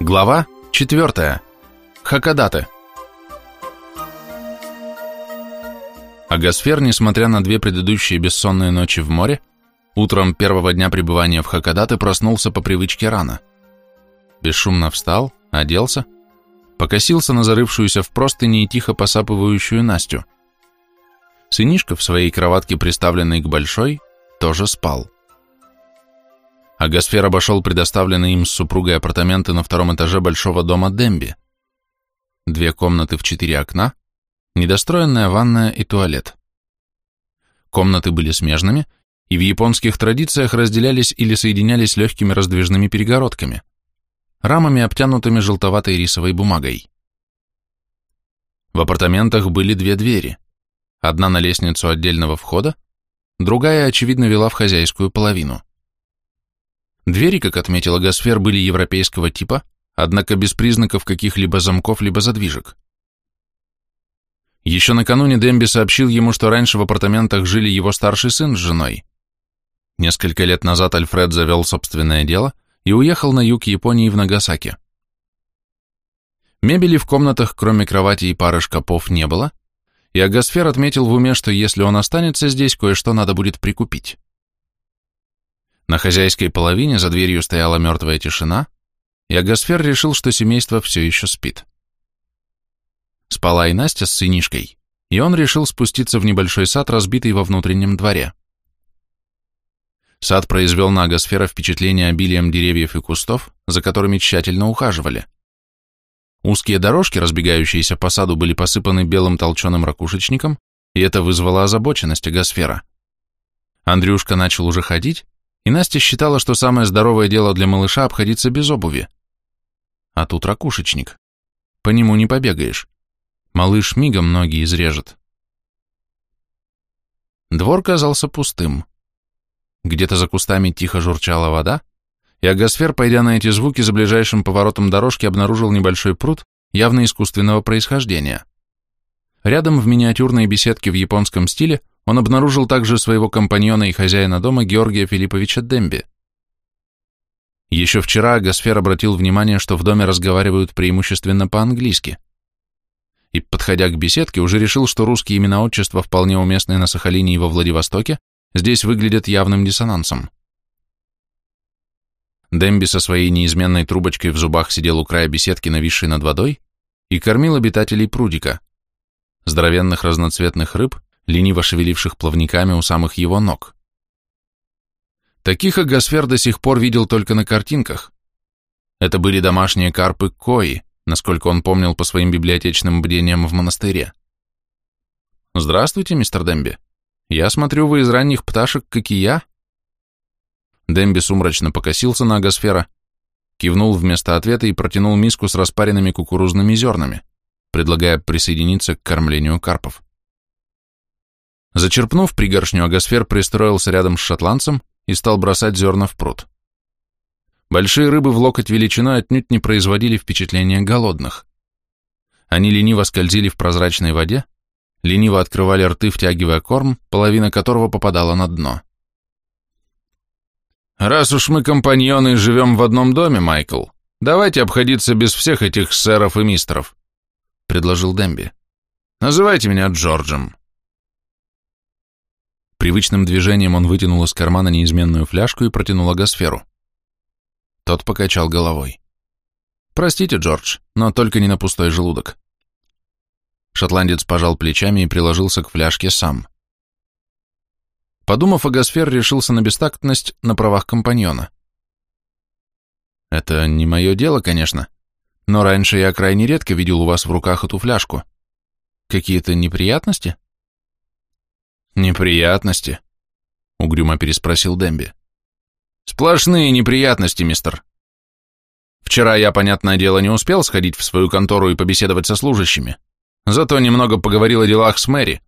Глава 4. Хакадаты. Агасфер, несмотря на две предыдущие бессонные ночи в море, утром первого дня пребывания в Хакадаты проснулся по привычке рано. Бесшумно встал, оделся, покосился на зарывшуюся в простыни и тихо посапывающую Настю. Сынишка в своей кроватке, приставленной к большой, тоже спал а Гасфер обошел предоставленные им с супругой апартаменты на втором этаже большого дома Демби. Две комнаты в четыре окна, недостроенная ванная и туалет. Комнаты были смежными и в японских традициях разделялись или соединялись легкими раздвижными перегородками, рамами, обтянутыми желтоватой рисовой бумагой. В апартаментах были две двери, одна на лестницу отдельного входа, другая, очевидно, вела в хозяйскую половину. Двери, как отметила Гасфер, были европейского типа, однако без признаков каких-либо замков либо задвижек. Еще накануне Демби сообщил ему, что раньше в апартаментах жили его старший сын с женой. Несколько лет назад Альфред завел собственное дело и уехал на юг Японии в Нагасаки. Мебели в комнатах, кроме кровати и пары шкафов, не было, и Агасфер отметил в уме, что если он останется здесь, кое-что надо будет прикупить. На хозяйской половине за дверью стояла мертвая тишина, и Агасфер решил, что семейство все еще спит. Спала и Настя с сынишкой, и он решил спуститься в небольшой сад, разбитый во внутреннем дворе. Сад произвел на Агасфера впечатление обилием деревьев и кустов, за которыми тщательно ухаживали. Узкие дорожки, разбегающиеся по саду, были посыпаны белым толченым ракушечником, и это вызвало озабоченность Агасфера. Андрюшка начал уже ходить, и Настя считала, что самое здоровое дело для малыша обходиться без обуви. А тут ракушечник. По нему не побегаешь. Малыш мигом ноги изрежет. Двор казался пустым. Где-то за кустами тихо журчала вода, и Агасфер, пойдя на эти звуки, за ближайшим поворотом дорожки обнаружил небольшой пруд, явно искусственного происхождения. Рядом в миниатюрной беседке в японском стиле он обнаружил также своего компаньона и хозяина дома Георгия Филипповича Демби. Еще вчера Гасфер обратил внимание, что в доме разговаривают преимущественно по-английски. И, подходя к беседке, уже решил, что русские имена-отчества, вполне уместные на Сахалине и во Владивостоке, здесь выглядят явным диссонансом. Демби со своей неизменной трубочкой в зубах сидел у края беседки, нависшей над водой, и кормил обитателей прудика, здоровенных разноцветных рыб, лениво шевеливших плавниками у самых его ног. Таких Агасфер до сих пор видел только на картинках. Это были домашние карпы кои, насколько он помнил по своим библиотечным бдениям в монастыре. «Здравствуйте, мистер Демби. Я смотрю, вы из ранних пташек, как и я». Демби сумрачно покосился на Агасфера, кивнул вместо ответа и протянул миску с распаренными кукурузными зернами, предлагая присоединиться к кормлению карпов. Зачерпнув пригоршню, Агасфер пристроился рядом с шотландцем и стал бросать зерна в пруд. Большие рыбы в локоть величиной отнюдь не производили впечатления голодных. Они лениво скользили в прозрачной воде, лениво открывали рты, втягивая корм, половина которого попадала на дно. «Раз уж мы компаньоны и живем в одном доме, Майкл, давайте обходиться без всех этих сэров и мистеров», — предложил Демби. «Называйте меня Джорджем». Привычным движением он вытянул из кармана неизменную фляжку и протянул агосферу. Тот покачал головой. «Простите, Джордж, но только не на пустой желудок». Шотландец пожал плечами и приложился к фляжке сам. Подумав, Агасфер решился на бестактность на правах компаньона. «Это не мое дело, конечно, но раньше я крайне редко видел у вас в руках эту фляжку. Какие-то неприятности?» «Неприятности?» — угрюмо переспросил Демби. «Сплошные неприятности, мистер. Вчера я, понятное дело, не успел сходить в свою контору и побеседовать со служащими, зато немного поговорил о делах с Мэри.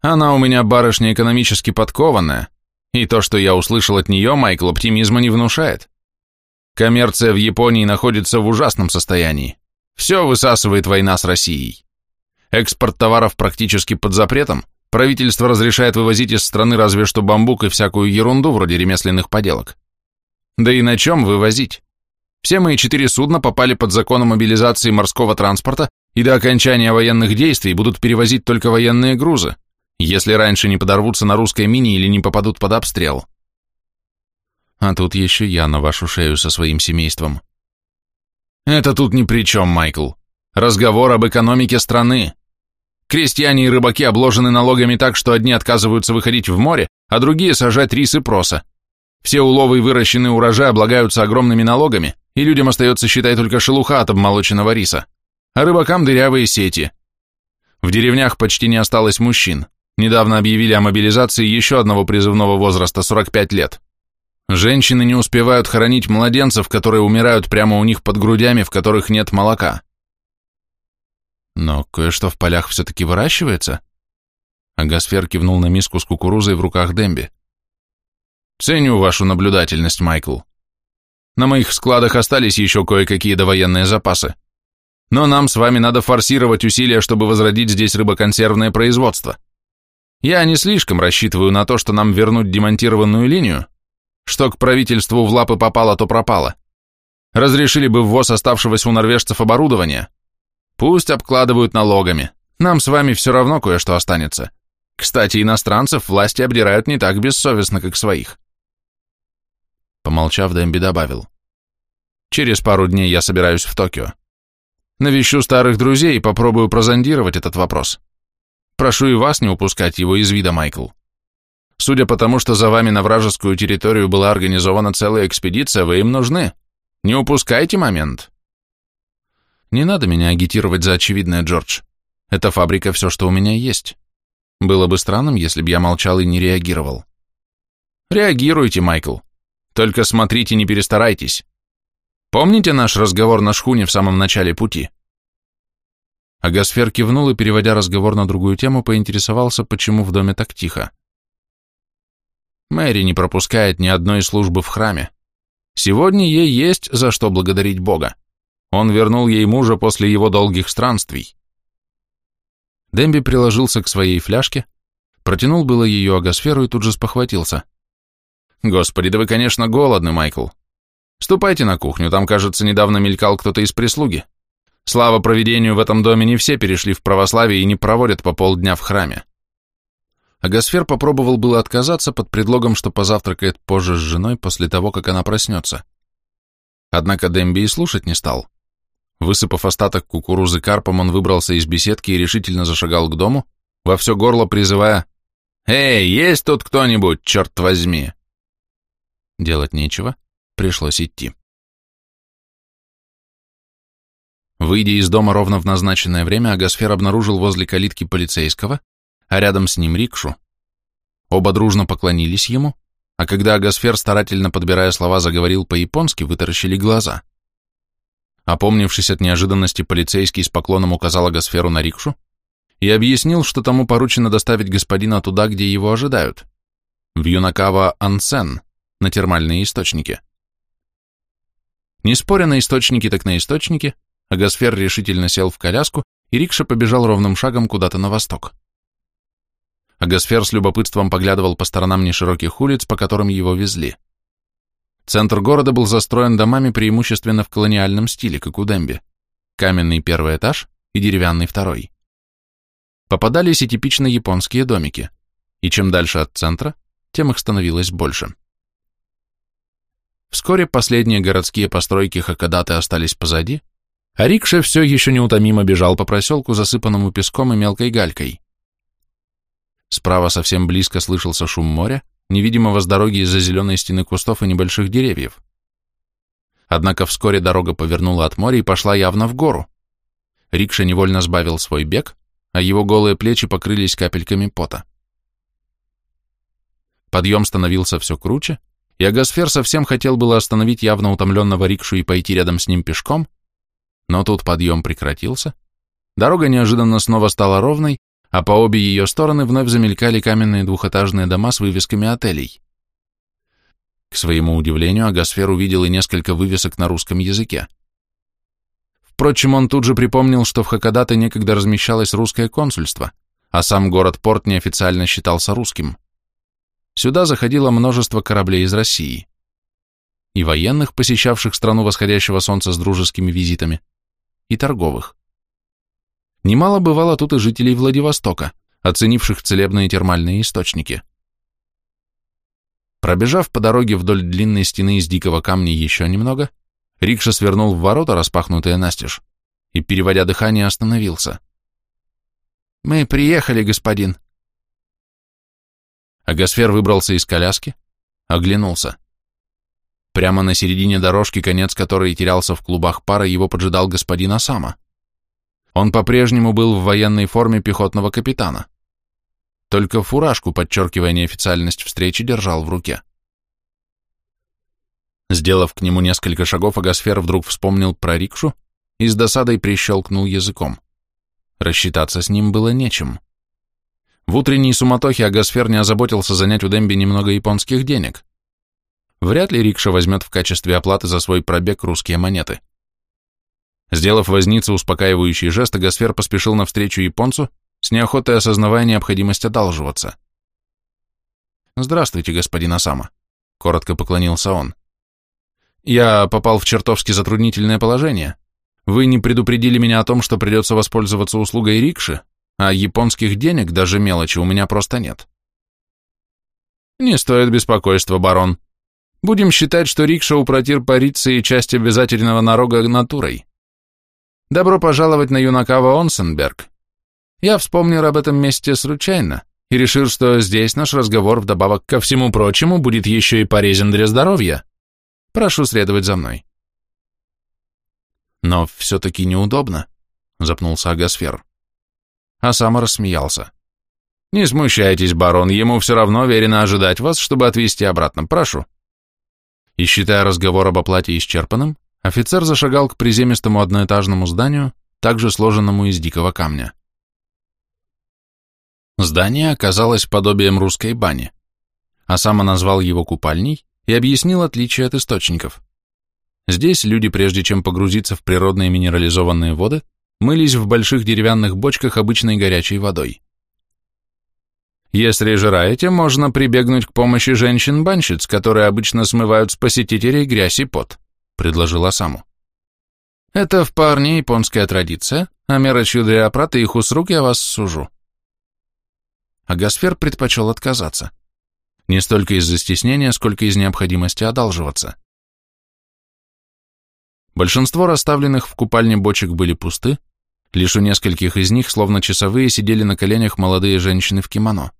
Она у меня барышня экономически подкованная, и то, что я услышал от нее, Майкл, оптимизма не внушает. Коммерция в Японии находится в ужасном состоянии. Все высасывает война с Россией. Экспорт товаров практически под запретом, Правительство разрешает вывозить из страны разве что бамбук и всякую ерунду вроде ремесленных поделок. Да и на чем вывозить? Все мои четыре судна попали под закон о мобилизации морского транспорта и до окончания военных действий будут перевозить только военные грузы, если раньше не подорвутся на русской мине или не попадут под обстрел. А тут еще я на вашу шею со своим семейством. Это тут ни при чем, Майкл. Разговор об экономике страны. Крестьяне и рыбаки обложены налогами так, что одни отказываются выходить в море, а другие сажать рис и проса. Все уловы и выращенный урожай облагаются огромными налогами, и людям остается, считай, только шелуха от обмолоченного риса, а рыбакам дырявые сети. В деревнях почти не осталось мужчин. Недавно объявили о мобилизации еще одного призывного возраста, 45 лет. Женщины не успевают хоронить младенцев, которые умирают прямо у них под грудями, в которых нет молока. Но кое-что в полях все-таки выращивается? Агасфер кивнул на миску с кукурузой в руках Демби. Ценю вашу наблюдательность, Майкл. На моих складах остались еще кое-какие довоенные запасы. Но нам с вами надо форсировать усилия, чтобы возродить здесь рыбоконсервное производство. Я не слишком рассчитываю на то, что нам вернуть демонтированную линию, что к правительству в лапы попало, то пропало. Разрешили бы ввоз оставшегося у норвежцев оборудования. Пусть обкладывают налогами. Нам с вами все равно кое-что останется. Кстати, иностранцев власти обдирают не так бессовестно, как своих. Помолчав, Дэмби добавил. Через пару дней я собираюсь в Токио. Навещу старых друзей и попробую прозондировать этот вопрос. Прошу и вас не упускать его из вида, Майкл. Судя по тому, что за вами на вражескую территорию была организована целая экспедиция, вы им нужны. Не упускайте момент. Не надо меня агитировать за очевидное, Джордж. Эта фабрика все, что у меня есть. Было бы странным, если бы я молчал и не реагировал. Реагируйте, Майкл. Только смотрите, не перестарайтесь. Помните наш разговор на шхуне в самом начале пути? Агасфер кивнул и, переводя разговор на другую тему, поинтересовался, почему в доме так тихо. Мэри не пропускает ни одной службы в храме. Сегодня ей есть за что благодарить Бога. Он вернул ей мужа после его долгих странствий. Демби приложился к своей фляжке, протянул было ее агосферу и тут же спохватился. «Господи, да вы, конечно, голодны, Майкл. Ступайте на кухню, там, кажется, недавно мелькал кто-то из прислуги. Слава проведению в этом доме не все перешли в православие и не проводят по полдня в храме. Агасфер попробовал было отказаться под предлогом, что позавтракает позже с женой после того, как она проснется. Однако Демби и слушать не стал. Высыпав остаток кукурузы карпом, он выбрался из беседки и решительно зашагал к дому, во все горло призывая «Эй, есть тут кто-нибудь, черт возьми!» Делать нечего, пришлось идти. Выйдя из дома ровно в назначенное время, Агасфер обнаружил возле калитки полицейского, а рядом с ним рикшу. Оба дружно поклонились ему, а когда Агасфер, старательно подбирая слова, заговорил по-японски, вытаращили глаза. Опомнившись от неожиданности, полицейский с поклоном указал Агасферу на рикшу и объяснил, что тому поручено доставить господина туда, где его ожидают, в Юнакава Ансен, на термальные источники. Не споря на источники, так на источники, Агасфер решительно сел в коляску, и рикша побежал ровным шагом куда-то на восток. Агасфер с любопытством поглядывал по сторонам нешироких улиц, по которым его везли. Центр города был застроен домами преимущественно в колониальном стиле, как у Демби. Каменный первый этаж и деревянный второй. Попадались и типично японские домики, и чем дальше от центра, тем их становилось больше. Вскоре последние городские постройки Хакадаты остались позади, а Рикша все еще неутомимо бежал по проселку, засыпанному песком и мелкой галькой. Справа совсем близко слышался шум моря, невидимого с дороги из-за зеленой стены кустов и небольших деревьев. Однако вскоре дорога повернула от моря и пошла явно в гору. Рикша невольно сбавил свой бег, а его голые плечи покрылись капельками пота. Подъем становился все круче, и Агасфер совсем хотел было остановить явно утомленного Рикшу и пойти рядом с ним пешком, но тут подъем прекратился, дорога неожиданно снова стала ровной, а по обе ее стороны вновь замелькали каменные двухэтажные дома с вывесками отелей. К своему удивлению, Агасфер увидел и несколько вывесок на русском языке. Впрочем, он тут же припомнил, что в Хакодате некогда размещалось русское консульство, а сам город-порт неофициально считался русским. Сюда заходило множество кораблей из России. и военных, посещавших страну восходящего солнца с дружескими визитами, и торговых. Немало бывало тут и жителей Владивостока, оценивших целебные термальные источники. Пробежав по дороге вдоль длинной стены из дикого камня еще немного, Рикша свернул в ворота, распахнутые настежь, и, переводя дыхание, остановился. «Мы приехали, господин». Агасфер выбрался из коляски, оглянулся. Прямо на середине дорожки, конец которой терялся в клубах пара, его поджидал господин Осама. Он по-прежнему был в военной форме пехотного капитана. Только фуражку, подчеркивая неофициальность встречи, держал в руке. Сделав к нему несколько шагов, Агасфер вдруг вспомнил про рикшу и с досадой прищелкнул языком. Рассчитаться с ним было нечем. В утренней суматохе Агасфер не озаботился занять у Демби немного японских денег. Вряд ли рикша возьмет в качестве оплаты за свой пробег русские монеты. Сделав вознице успокаивающий жест, Агасфер поспешил навстречу японцу с неохотой осознавая необходимость одалживаться. «Здравствуйте, господин Осама», — коротко поклонился он. «Я попал в чертовски затруднительное положение. Вы не предупредили меня о том, что придется воспользоваться услугой рикши, а японских денег, даже мелочи, у меня просто нет». «Не стоит беспокойства, барон. Будем считать, что рикша упротир париться и часть обязательного налога натурой. Добро пожаловать на Юнакава Онсенберг. Я вспомнил об этом месте случайно и решил, что здесь наш разговор вдобавок ко всему прочему будет еще и полезен для здоровья. Прошу следовать за мной. Но все-таки неудобно, запнулся Агасфер. А сам рассмеялся. Не смущайтесь, барон, ему все равно верено ожидать вас, чтобы отвезти обратно. Прошу. И считая разговор об оплате исчерпанным, офицер зашагал к приземистому одноэтажному зданию, также сложенному из дикого камня. Здание оказалось подобием русской бани, а сам назвал его купальней и объяснил отличие от источников. Здесь люди, прежде чем погрузиться в природные минерализованные воды, мылись в больших деревянных бочках обычной горячей водой. Если желаете, можно прибегнуть к помощи женщин-банщиц, которые обычно смывают с посетителей грязь и пот, предложила Саму. Это вполне японская традиция, а мелочью для оплаты их услуг я вас сужу а Гасфер предпочел отказаться. Не столько из-за стеснения, сколько из необходимости одалживаться. Большинство расставленных в купальне бочек были пусты, лишь у нескольких из них, словно часовые, сидели на коленях молодые женщины в кимоно.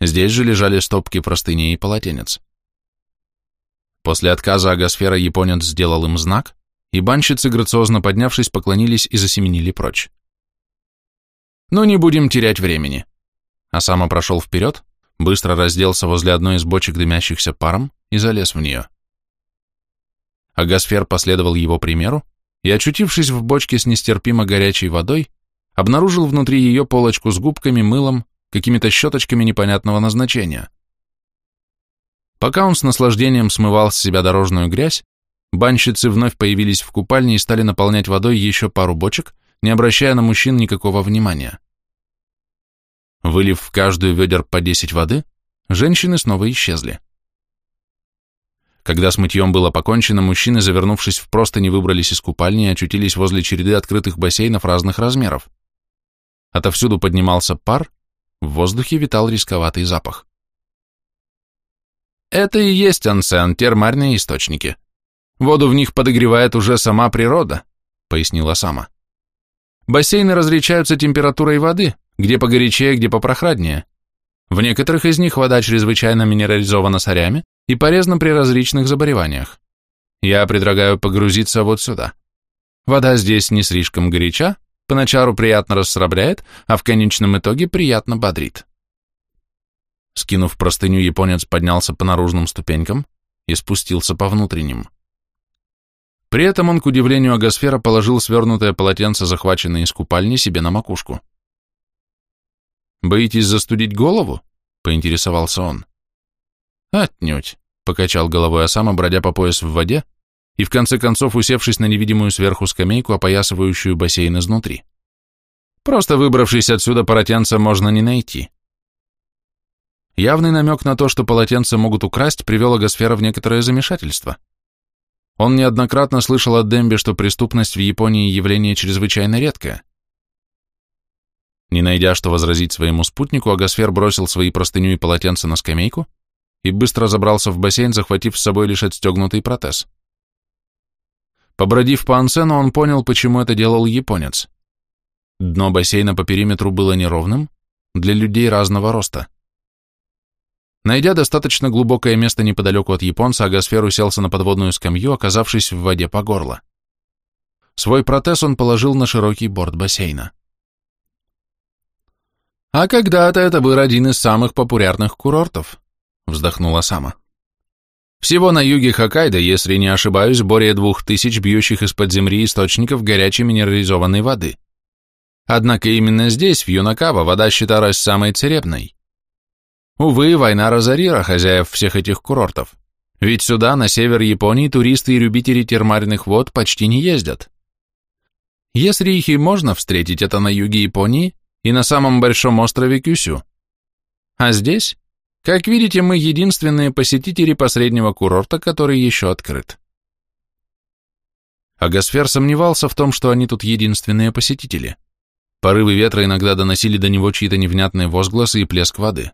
Здесь же лежали стопки простыней и полотенец. После отказа Агасфера японец сделал им знак, и банщицы, грациозно поднявшись, поклонились и засеменили прочь. Но не будем терять времени а сам прошел вперед, быстро разделся возле одной из бочек, дымящихся паром, и залез в нее. Агасфер последовал его примеру и, очутившись в бочке с нестерпимо горячей водой, обнаружил внутри ее полочку с губками, мылом, какими-то щеточками непонятного назначения. Пока он с наслаждением смывал с себя дорожную грязь, банщицы вновь появились в купальне и стали наполнять водой еще пару бочек, не обращая на мужчин никакого внимания. Вылив в каждую ведер по 10 воды, женщины снова исчезли. Когда с мытьем было покончено, мужчины, завернувшись в простыни, выбрались из купальни и очутились возле череды открытых бассейнов разных размеров. Отовсюду поднимался пар, в воздухе витал рисковатый запах. Это и есть ансен, термальные источники. Воду в них подогревает уже сама природа, пояснила Сама. Бассейны различаются температурой воды, где погорячее, где попрохладнее. В некоторых из них вода чрезвычайно минерализована сорями и полезна при различных заболеваниях. Я предлагаю погрузиться вот сюда. Вода здесь не слишком горяча, поначалу приятно расслабляет, а в конечном итоге приятно бодрит. Скинув простыню, японец поднялся по наружным ступенькам и спустился по внутренним. При этом он, к удивлению Агосфера, положил свернутое полотенце, захваченное из купальни, себе на макушку. «Боитесь застудить голову?» — поинтересовался он. «Отнюдь», — покачал головой Осама, бродя по пояс в воде и в конце концов усевшись на невидимую сверху скамейку, опоясывающую бассейн изнутри. «Просто выбравшись отсюда, полотенца можно не найти». Явный намек на то, что полотенца могут украсть, привел Агосфера в некоторое замешательство. Он неоднократно слышал от Демби, что преступность в Японии явление чрезвычайно редкое. Не найдя, что возразить своему спутнику, Агосфер бросил свои простыню и полотенце на скамейку и быстро забрался в бассейн, захватив с собой лишь отстегнутый протез. Побродив по ансену, он понял, почему это делал японец. Дно бассейна по периметру было неровным, для людей разного роста. Найдя достаточно глубокое место неподалеку от японца, Агасфер уселся на подводную скамью, оказавшись в воде по горло. Свой протез он положил на широкий борт бассейна. «А когда-то это был один из самых популярных курортов», — вздохнула Сама. «Всего на юге Хоккайдо, если не ошибаюсь, более двух тысяч бьющих из-под земли источников горячей минерализованной воды. Однако именно здесь, в Юнакава, вода считалась самой церебной. Увы, война разорила хозяев всех этих курортов. Ведь сюда, на север Японии, туристы и любители термальных вод почти не ездят. Если их можно встретить, это на юге Японии и на самом большом острове Кюсю. А здесь, как видите, мы единственные посетители последнего курорта, который еще открыт. Агасфер сомневался в том, что они тут единственные посетители. Порывы ветра иногда доносили до него чьи-то невнятные возгласы и плеск воды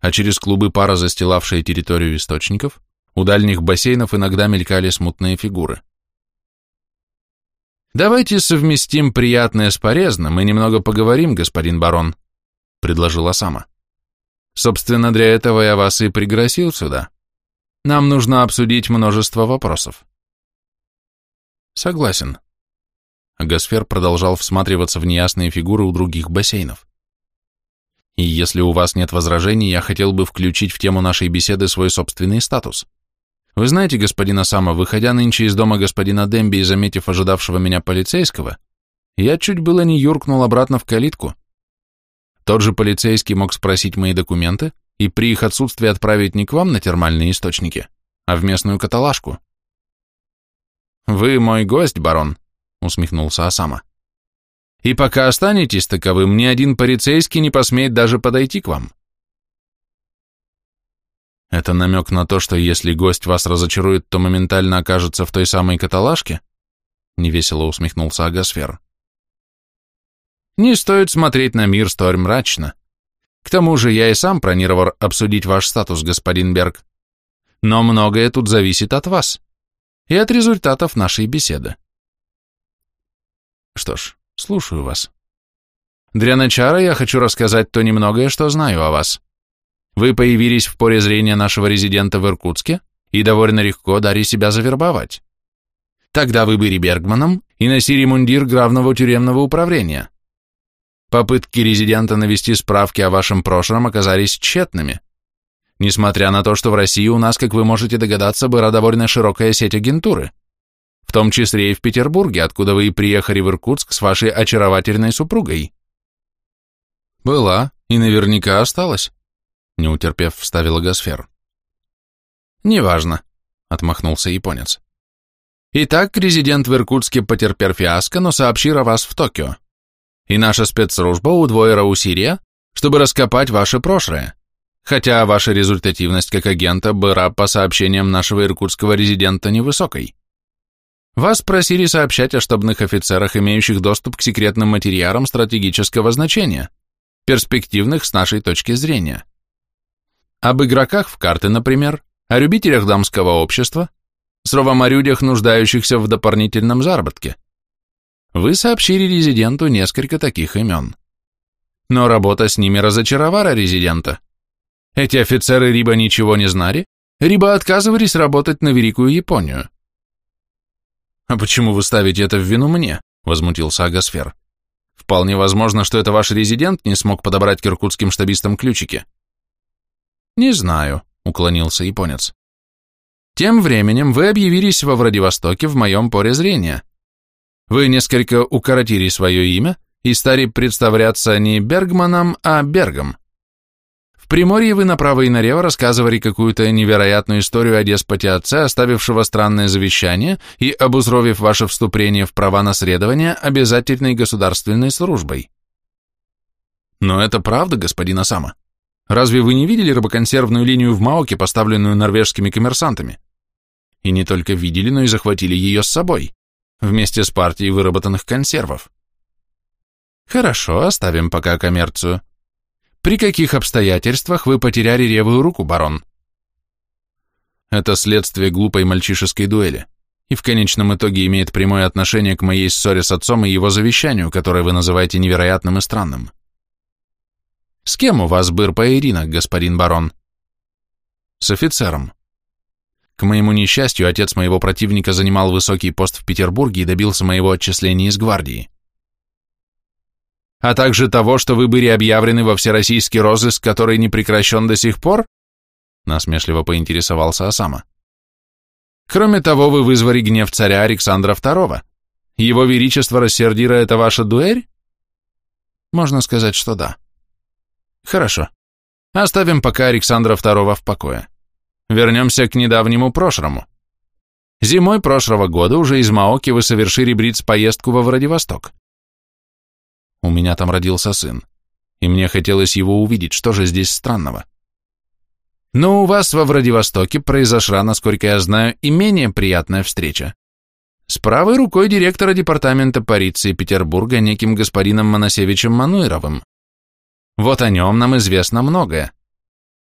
а через клубы пара, застилавшие территорию источников, у дальних бассейнов иногда мелькали смутные фигуры. «Давайте совместим приятное с полезным и немного поговорим, господин барон», — предложила сама. «Собственно, для этого я вас и пригласил сюда. Нам нужно обсудить множество вопросов». «Согласен». Агасфер продолжал всматриваться в неясные фигуры у других бассейнов. И если у вас нет возражений, я хотел бы включить в тему нашей беседы свой собственный статус. Вы знаете, господин Осама, выходя нынче из дома господина Демби и заметив ожидавшего меня полицейского, я чуть было не юркнул обратно в калитку. Тот же полицейский мог спросить мои документы и при их отсутствии отправить не к вам на термальные источники, а в местную каталажку. «Вы мой гость, барон», — усмехнулся Осама. И пока останетесь таковым, ни один полицейский не посмеет даже подойти к вам. Это намек на то, что если гость вас разочарует, то моментально окажется в той самой каталажке? Невесело усмехнулся Агасфер. Не стоит смотреть на мир столь мрачно. К тому же я и сам планировал обсудить ваш статус, господин Берг. Но многое тут зависит от вас и от результатов нашей беседы. Что ж, Слушаю вас. Для начала я хочу рассказать то немногое, что знаю о вас. Вы появились в поле зрения нашего резидента в Иркутске и довольно легко дали себя завербовать. Тогда вы были Бергманом и носили мундир главного тюремного управления. Попытки резидента навести справки о вашем прошлом оказались тщетными. Несмотря на то, что в России у нас, как вы можете догадаться, была довольно широкая сеть агентуры – в том числе и в Петербурге, откуда вы и приехали в Иркутск с вашей очаровательной супругой. Была, и наверняка осталась, не утерпев, вставила Гасфер. Неважно, отмахнулся японец. Итак, резидент в Иркутске потерпел фиаско, но сообщил о вас в Токио. И наша спецслужба удвоила усилия, чтобы раскопать ваше прошлое. Хотя ваша результативность как агента была по сообщениям нашего иркутского резидента невысокой. Вас просили сообщать о штабных офицерах, имеющих доступ к секретным материалам стратегического значения, перспективных с нашей точки зрения. Об игроках в карты, например, о любителях дамского общества, словом о людях, нуждающихся в дополнительном заработке. Вы сообщили резиденту несколько таких имен. Но работа с ними разочаровала резидента. Эти офицеры либо ничего не знали, либо отказывались работать на Великую Японию. «А почему вы ставите это в вину мне?» — возмутился Агасфер. «Вполне возможно, что это ваш резидент не смог подобрать к иркутским штабистам ключики». «Не знаю», — уклонился японец. «Тем временем вы объявились во Владивостоке в моем поле зрения. Вы несколько укоротили свое имя и стали представляться не Бергманом, а Бергом. Приморье вы направо и налево рассказывали какую-то невероятную историю о деспоте отца, оставившего странное завещание и обуздровив ваше вступление в права наследования обязательной государственной службой. Но это правда, господин Осама. Разве вы не видели рыбоконсервную линию в Маоке, поставленную норвежскими коммерсантами? И не только видели, но и захватили ее с собой, вместе с партией выработанных консервов. Хорошо, оставим пока коммерцию. При каких обстоятельствах вы потеряли левую руку, барон? Это следствие глупой мальчишеской дуэли и в конечном итоге имеет прямое отношение к моей ссоре с отцом и его завещанию, которое вы называете невероятным и странным. С кем у вас был поединок, господин барон? С офицером. К моему несчастью, отец моего противника занимал высокий пост в Петербурге и добился моего отчисления из гвардии. А также того, что вы были объявлены во всероссийский розыск, который не прекращен до сих пор? Насмешливо поинтересовался Осама. Кроме того, вы вызвали гнев царя Александра II. Его величество рассердира это ваша дуэль? Можно сказать, что да. Хорошо. Оставим пока Александра II в покое. Вернемся к недавнему прошлому. Зимой прошлого года уже из Маоки вы совершили бриц-поездку во Владивосток. У меня там родился сын, и мне хотелось его увидеть, что же здесь странного. Но у вас во Владивостоке произошла, насколько я знаю, и менее приятная встреча. С правой рукой директора департамента полиции Петербурга неким господином Моносевичем Мануировым. Вот о нем нам известно многое.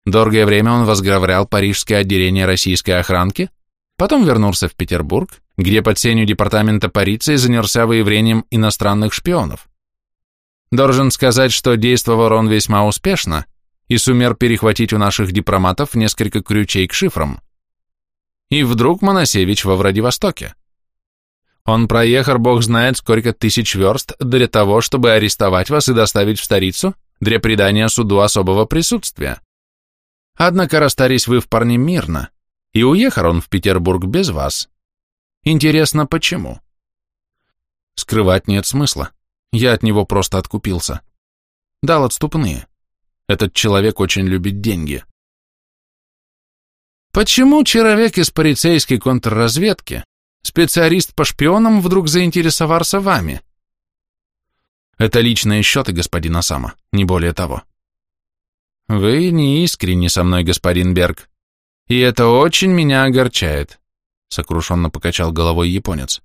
Долгое время он возглавлял парижское отделение российской охранки, потом вернулся в Петербург, где под сенью департамента полиции занялся выявлением иностранных шпионов. Должен сказать, что действовал он весьма успешно и сумел перехватить у наших дипломатов несколько ключей к шифрам. И вдруг Моносевич во Владивостоке. Он проехал, бог знает, сколько тысяч верст для того, чтобы арестовать вас и доставить в столицу, для придания суду особого присутствия. Однако расстались вы в парне мирно, и уехал он в Петербург без вас. Интересно, почему? Скрывать нет смысла. Я от него просто откупился. Дал отступные. Этот человек очень любит деньги. Почему человек из полицейской контрразведки, специалист по шпионам, вдруг заинтересовался вами? Это личные счеты господина Сама, не более того. Вы не искренни со мной, господин Берг, и это очень меня огорчает, сокрушенно покачал головой японец.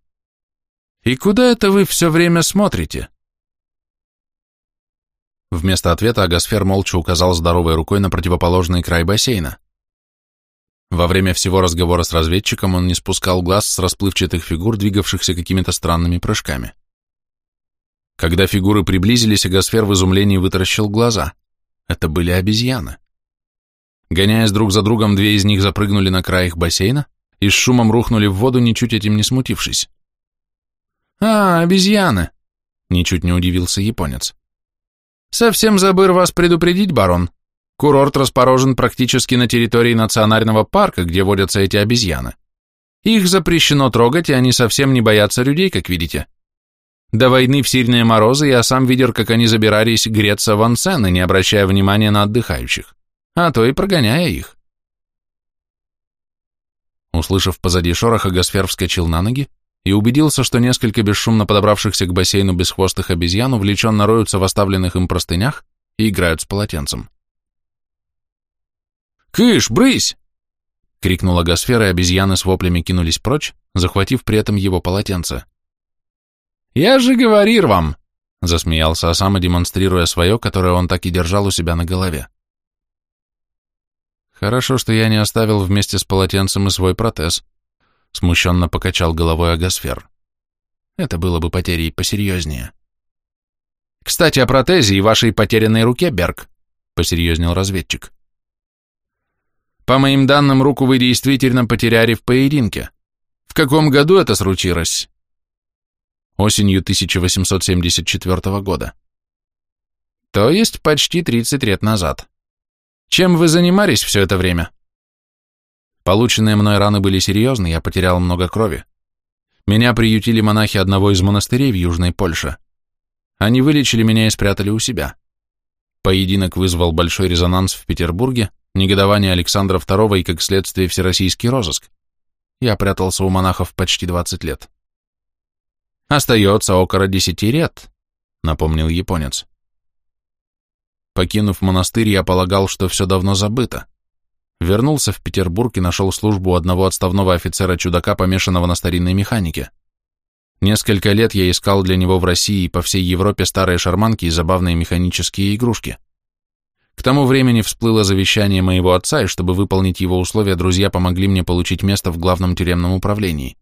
И куда это вы все время смотрите? Вместо ответа Агасфер молча указал здоровой рукой на противоположный край бассейна. Во время всего разговора с разведчиком он не спускал глаз с расплывчатых фигур, двигавшихся какими-то странными прыжками. Когда фигуры приблизились, Агасфер в изумлении вытаращил глаза. Это были обезьяны. Гоняясь друг за другом, две из них запрыгнули на край их бассейна и с шумом рухнули в воду, ничуть этим не смутившись. «А, обезьяны!» — ничуть не удивился японец. «Совсем забыл вас предупредить, барон. Курорт расположен практически на территории национального парка, где водятся эти обезьяны. Их запрещено трогать, и они совсем не боятся людей, как видите. До войны в сильные морозы я сам видел, как они забирались греться в ансены, не обращая внимания на отдыхающих, а то и прогоняя их. Услышав позади шороха, Гасфер вскочил на ноги и убедился, что несколько бесшумно подобравшихся к бассейну бесхвостых обезьян увлеченно роются в оставленных им простынях и играют с полотенцем. «Кыш, брысь!» — крикнула Гасфера, и обезьяны с воплями кинулись прочь, захватив при этом его полотенце. «Я же говорил вам!» — засмеялся Осама, демонстрируя свое, которое он так и держал у себя на голове. «Хорошо, что я не оставил вместе с полотенцем и свой протез», — смущенно покачал головой Агасфер. «Это было бы потерей посерьезнее». «Кстати, о протезе и вашей потерянной руке, Берг», — посерьезнел разведчик. «По моим данным, руку вы действительно потеряли в поединке. В каком году это случилось?» осенью 1874 года. То есть почти 30 лет назад. Чем вы занимались все это время? Полученные мной раны были серьезны, я потерял много крови. Меня приютили монахи одного из монастырей в Южной Польше. Они вылечили меня и спрятали у себя. Поединок вызвал большой резонанс в Петербурге, негодование Александра II и, как следствие, всероссийский розыск. Я прятался у монахов почти 20 лет. Остается около десяти лет, напомнил японец. Покинув монастырь, я полагал, что все давно забыто. Вернулся в Петербург и нашел службу одного отставного офицера-чудака, помешанного на старинной механике. Несколько лет я искал для него в России и по всей Европе старые шарманки и забавные механические игрушки. К тому времени всплыло завещание моего отца, и чтобы выполнить его условия, друзья помогли мне получить место в главном тюремном управлении.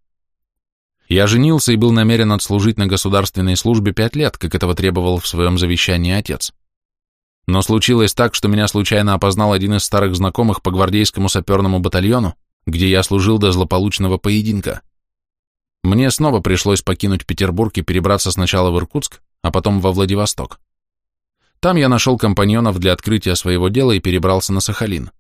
Я женился и был намерен отслужить на государственной службе пять лет, как этого требовал в своем завещании отец. Но случилось так, что меня случайно опознал один из старых знакомых по гвардейскому саперному батальону, где я служил до злополучного поединка. Мне снова пришлось покинуть Петербург и перебраться сначала в Иркутск, а потом во Владивосток. Там я нашел компаньонов для открытия своего дела и перебрался на Сахалин.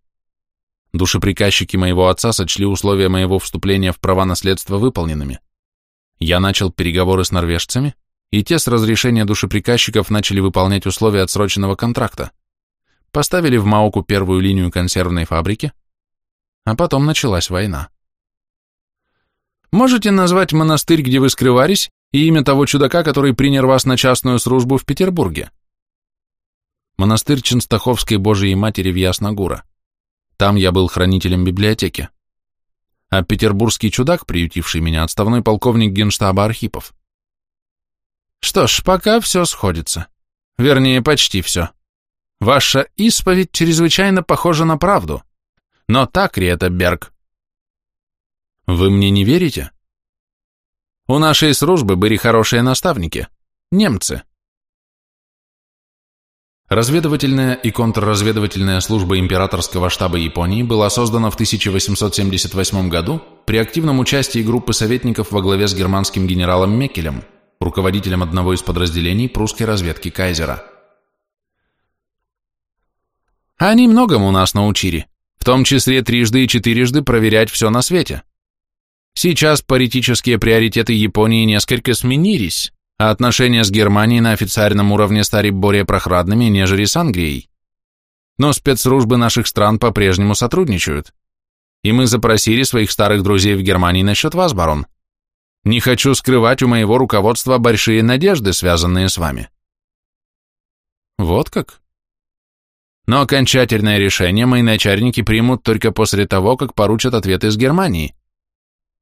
Душеприказчики моего отца сочли условия моего вступления в права наследства выполненными. Я начал переговоры с норвежцами, и те с разрешения душеприказчиков начали выполнять условия отсроченного контракта. Поставили в Мауку первую линию консервной фабрики, а потом началась война. Можете назвать монастырь, где вы скрывались, и имя того чудака, который принял вас на частную службу в Петербурге? монастырь Ченстаховской Божией Матери в Ясногура. Там я был хранителем библиотеки. А петербургский чудак, приютивший меня, отставной полковник генштаба Архипов. Что ж, пока все сходится. Вернее, почти все. Ваша исповедь чрезвычайно похожа на правду. Но так ли это, Берг? Вы мне не верите? У нашей службы были хорошие наставники. Немцы. Разведывательная и контрразведывательная служба императорского штаба Японии была создана в 1878 году при активном участии группы советников во главе с германским генералом Меккелем, руководителем одного из подразделений прусской разведки Кайзера. Они многому нас научили, в том числе трижды и четырежды проверять все на свете. Сейчас политические приоритеты Японии несколько сменились, а отношения с Германией на официальном уровне стали более прохладными, нежели с Англией. Но спецслужбы наших стран по-прежнему сотрудничают. И мы запросили своих старых друзей в Германии насчет вас, барон. Не хочу скрывать у моего руководства большие надежды, связанные с вами. Вот как? Но окончательное решение мои начальники примут только после того, как поручат ответ из Германии.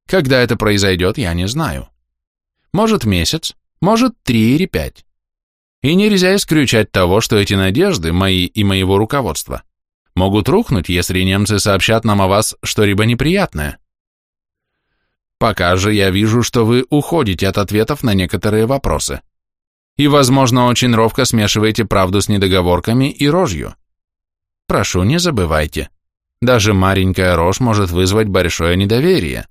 Когда это произойдет, я не знаю. Может, месяц, может, три или пять. И нельзя исключать того, что эти надежды, мои и моего руководства, могут рухнуть, если немцы сообщат нам о вас что-либо неприятное. Пока же я вижу, что вы уходите от ответов на некоторые вопросы. И, возможно, очень ровко смешиваете правду с недоговорками и рожью. Прошу, не забывайте. Даже маленькая рожь может вызвать большое недоверие.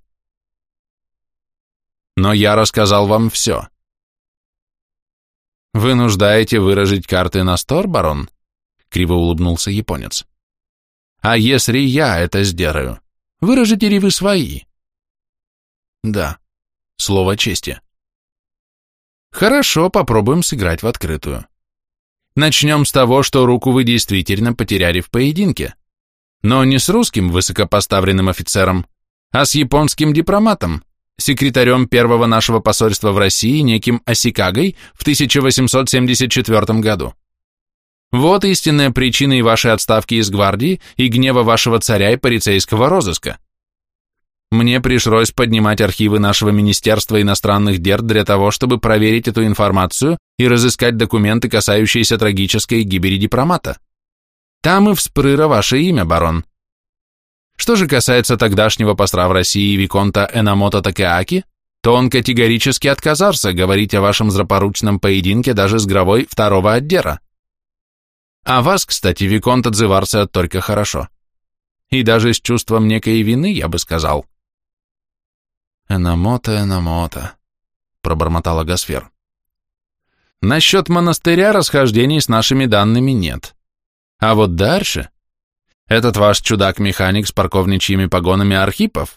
Но я рассказал вам все. «Вы нуждаете выразить карты на стор, барон?» — криво улыбнулся японец. «А если я это сделаю, выражите ли вы свои?» «Да. Слово чести». «Хорошо, попробуем сыграть в открытую. Начнем с того, что руку вы действительно потеряли в поединке. Но не с русским высокопоставленным офицером, а с японским дипломатом, секретарем первого нашего посольства в России неким Осикагой в 1874 году. Вот истинная причина и вашей отставки из гвардии, и гнева вашего царя и полицейского розыска. Мне пришлось поднимать архивы нашего Министерства иностранных дел для того, чтобы проверить эту информацию и разыскать документы, касающиеся трагической гибели дипломата. Там и вспрыро ваше имя, барон. Что же касается тогдашнего посла в России Виконта Энамото Такеаки, то он категорически отказался говорить о вашем злопоручном поединке даже с гровой второго отдела. А вас, кстати, Виконт отзывался только хорошо. И даже с чувством некой вины, я бы сказал. «Энамото, Энамото», — пробормотала Гасфер. «Насчет монастыря расхождений с нашими данными нет. А вот дальше...» Этот ваш чудак-механик с парковничьими погонами Архипов?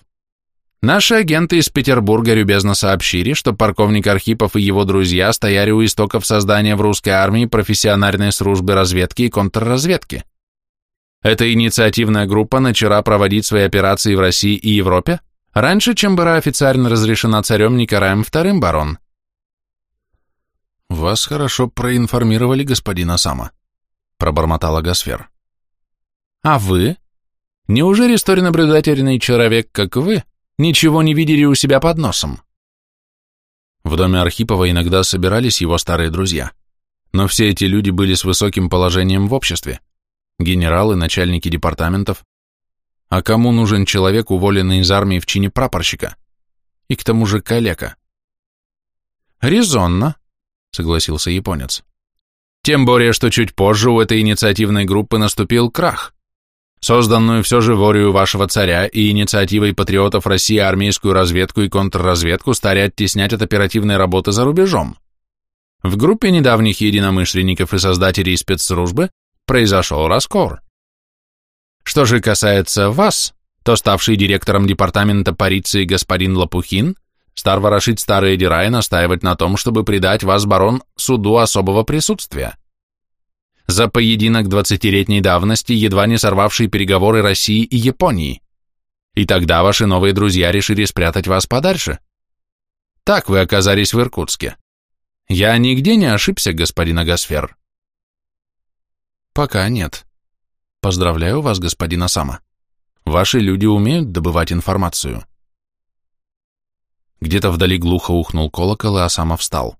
Наши агенты из Петербурга любезно сообщили, что парковник Архипов и его друзья стояли у истоков создания в русской армии профессиональной службы разведки и контрразведки. Эта инициативная группа начала проводить свои операции в России и Европе раньше, чем была официально разрешена царем Николаем II, барон. Вас хорошо проинформировали, господин Осама. пробормотала Гасфер. А вы? Неужели столь наблюдательный человек, как вы, ничего не видели у себя под носом? В доме Архипова иногда собирались его старые друзья, но все эти люди были с высоким положением в обществе, генералы, начальники департаментов. А кому нужен человек, уволенный из армии в чине прапорщика? И к тому же калека. «Резонно», — согласился японец. «Тем более, что чуть позже у этой инициативной группы наступил крах. Созданную все же ворию вашего царя и инициативой патриотов России армейскую разведку и контрразведку стали оттеснять от оперативной работы за рубежом. В группе недавних единомышленников и создателей спецслужбы произошел раскор. Что же касается вас, то ставший директором департамента полиции господин Лопухин стар ворошить старые дела и настаивать на том, чтобы предать вас, барон, суду особого присутствия. За поединок двадцатилетней давности, едва не сорвавший переговоры России и Японии. И тогда ваши новые друзья решили спрятать вас подальше. Так вы оказались в Иркутске. Я нигде не ошибся, господин Агасфер. Пока нет. Поздравляю вас, господин Асама. Ваши люди умеют добывать информацию. Где-то вдали глухо ухнул колокол, и Осама встал.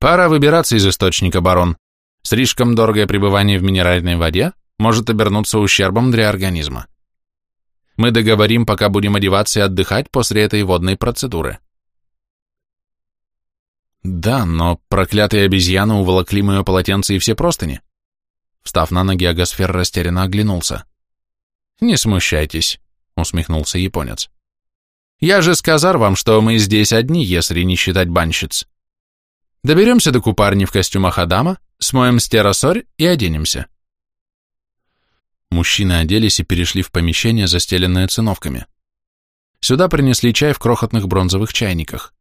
«Пора выбираться из источника, барон. Слишком дорогое пребывание в минеральной воде может обернуться ущербом для организма. Мы договорим, пока будем одеваться и отдыхать после этой водной процедуры». «Да, но проклятые обезьяны уволокли мое полотенце и все простыни». Встав на ноги, Агасфер растерянно оглянулся. «Не смущайтесь», — усмехнулся японец. Я же сказал вам, что мы здесь одни, если не считать банщиц. Доберемся до купарни в костюмах Адама, смоем стеросорь и оденемся. Мужчины оделись и перешли в помещение, застеленное циновками. Сюда принесли чай в крохотных бронзовых чайниках.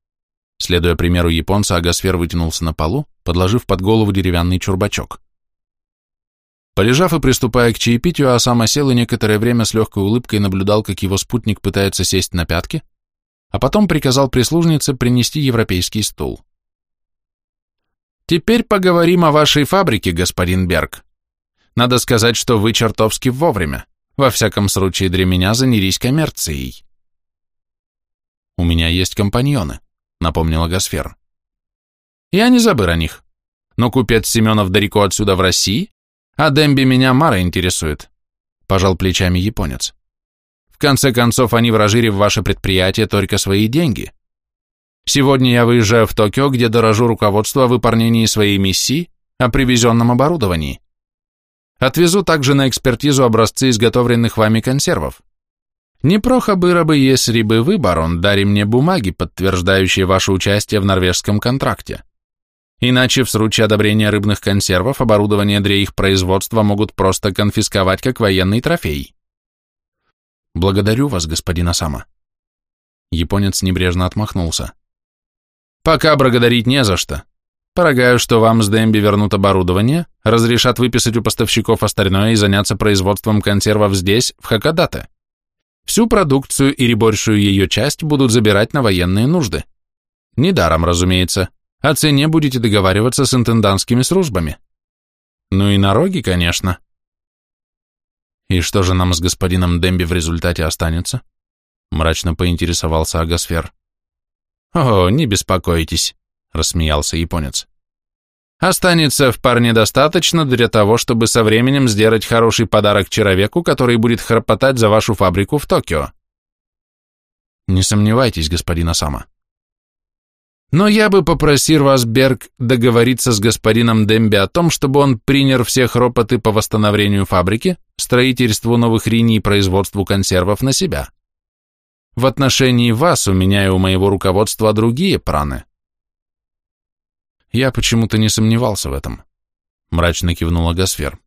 Следуя примеру японца, Агасфер вытянулся на полу, подложив под голову деревянный чурбачок. Полежав и приступая к чаепитию, а сам осел и некоторое время с легкой улыбкой наблюдал, как его спутник пытается сесть на пятки, а потом приказал прислужнице принести европейский стул. «Теперь поговорим о вашей фабрике, господин Берг. Надо сказать, что вы чертовски вовремя. Во всяком случае, для меня занялись коммерцией». «У меня есть компаньоны», — напомнила Гасфер. «Я не забыл о них. Но купец Семенов далеко отсюда в России, а Демби меня Мара интересует, пожал плечами японец. В конце концов, они вложили в ваше предприятие только свои деньги. Сегодня я выезжаю в Токио, где дорожу руководство о выполнении своей миссии, о привезенном оборудовании. Отвезу также на экспертизу образцы изготовленных вами консервов. Непрохо было бы, если бы вы, барон, дали мне бумаги, подтверждающие ваше участие в норвежском контракте. Иначе в случае одобрения рыбных консервов оборудование для их производства могут просто конфисковать как военный трофей. Благодарю вас, господин Асама. Японец небрежно отмахнулся. Пока благодарить не за что. Полагаю, что вам с Дэмби вернут оборудование, разрешат выписать у поставщиков остальное и заняться производством консервов здесь, в Хакодате. Всю продукцию или большую ее часть будут забирать на военные нужды. Недаром, разумеется. О цене будете договариваться с интендантскими службами. Ну и налоги, конечно. И что же нам с господином Демби в результате останется? Мрачно поинтересовался Агасфер. О, не беспокойтесь, рассмеялся японец. Останется вполне достаточно для того, чтобы со временем сделать хороший подарок человеку, который будет храпотать за вашу фабрику в Токио. Не сомневайтесь, господин Асама. Но я бы попросил вас, Берг, договориться с господином Демби о том, чтобы он принял все хропоты по восстановлению фабрики, строительству новых линий и производству консервов на себя. В отношении вас у меня и у моего руководства другие праны. Я почему-то не сомневался в этом. Мрачно кивнула Гасфер.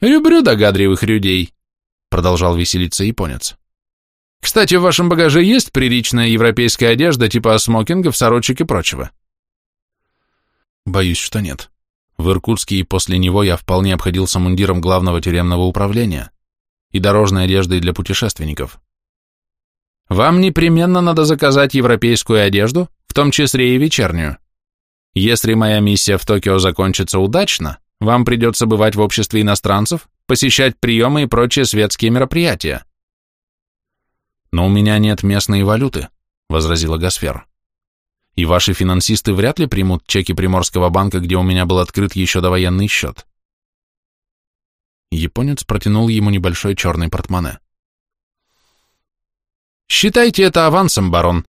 «Люблю догадливых людей», — продолжал веселиться японец. Кстати, в вашем багаже есть приличная европейская одежда типа смокингов, сорочек и прочего? Боюсь, что нет. В Иркутске и после него я вполне обходился мундиром главного тюремного управления и дорожной одеждой для путешественников. Вам непременно надо заказать европейскую одежду, в том числе и вечернюю. Если моя миссия в Токио закончится удачно, вам придется бывать в обществе иностранцев, посещать приемы и прочие светские мероприятия. Но у меня нет местной валюты, возразила Гасфер. И ваши финансисты вряд ли примут чеки Приморского банка, где у меня был открыт еще довоенный счет. Японец протянул ему небольшой черный портмоне. «Считайте это авансом, барон.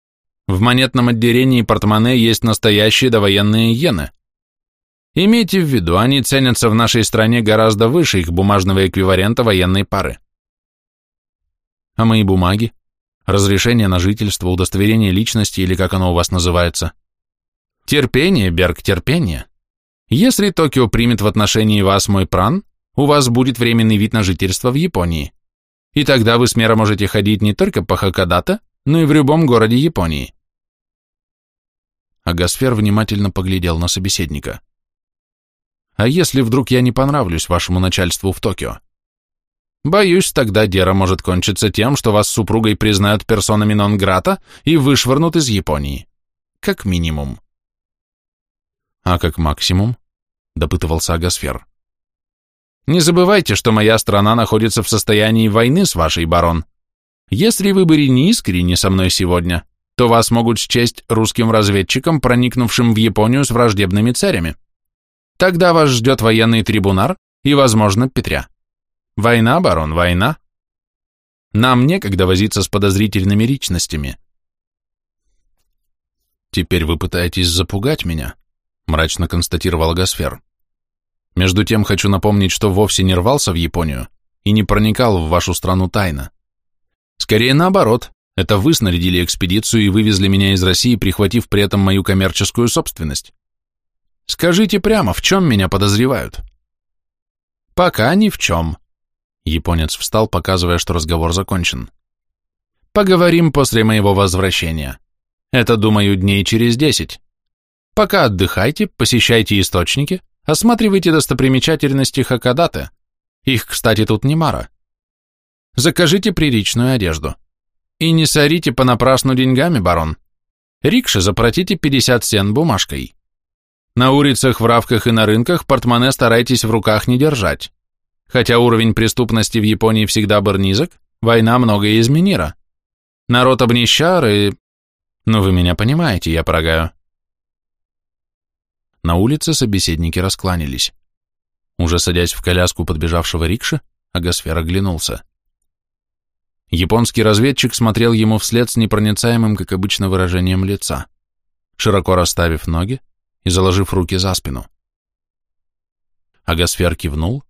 В монетном отделении портмоне есть настоящие довоенные иены. Имейте в виду, они ценятся в нашей стране гораздо выше их бумажного эквивалента военной пары. А мои бумаги? Разрешение на жительство, удостоверение личности или как оно у вас называется? Терпение, Берг, терпение. Если Токио примет в отношении вас мой пран, у вас будет временный вид на жительство в Японии. И тогда вы смело можете ходить не только по Хакодате, но и в любом городе Японии. Агасфер внимательно поглядел на собеседника. А если вдруг я не понравлюсь вашему начальству в Токио? Боюсь, тогда Дера может кончиться тем, что вас с супругой признают персонами нон-грата и вышвырнут из Японии. Как минимум. А как максимум? Допытывался Агасфер. Не забывайте, что моя страна находится в состоянии войны с вашей, барон. Если вы были не искренни со мной сегодня, то вас могут счесть русским разведчиком, проникнувшим в Японию с враждебными царями. Тогда вас ждет военный трибунар и, возможно, Петря. Война, барон, война. Нам некогда возиться с подозрительными личностями. Теперь вы пытаетесь запугать меня, мрачно констатировал Гасфер. Между тем хочу напомнить, что вовсе не рвался в Японию и не проникал в вашу страну тайно. Скорее наоборот, это вы снарядили экспедицию и вывезли меня из России, прихватив при этом мою коммерческую собственность. Скажите прямо, в чем меня подозревают? Пока ни в чем. Японец встал, показывая, что разговор закончен. Поговорим после моего возвращения. Это, думаю, дней через десять. Пока отдыхайте, посещайте источники, Осматривайте достопримечательности Хакадате. Их, кстати, тут немало. Закажите приличную одежду. И не сорите понапрасну деньгами, барон. Рикше заплатите 50 сен бумажкой. На улицах, в равках и на рынках портмоне старайтесь в руках не держать. Хотя уровень преступности в Японии всегда был низок, война многое изменила. Народ обнищар и... Ну, вы меня понимаете, я полагаю. На улице собеседники раскланялись. Уже садясь в коляску подбежавшего рикши, Агасфер оглянулся. Японский разведчик смотрел ему вслед с непроницаемым, как обычно, выражением лица, широко расставив ноги и заложив руки за спину. Агасфер кивнул.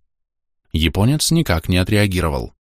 Японец никак не отреагировал.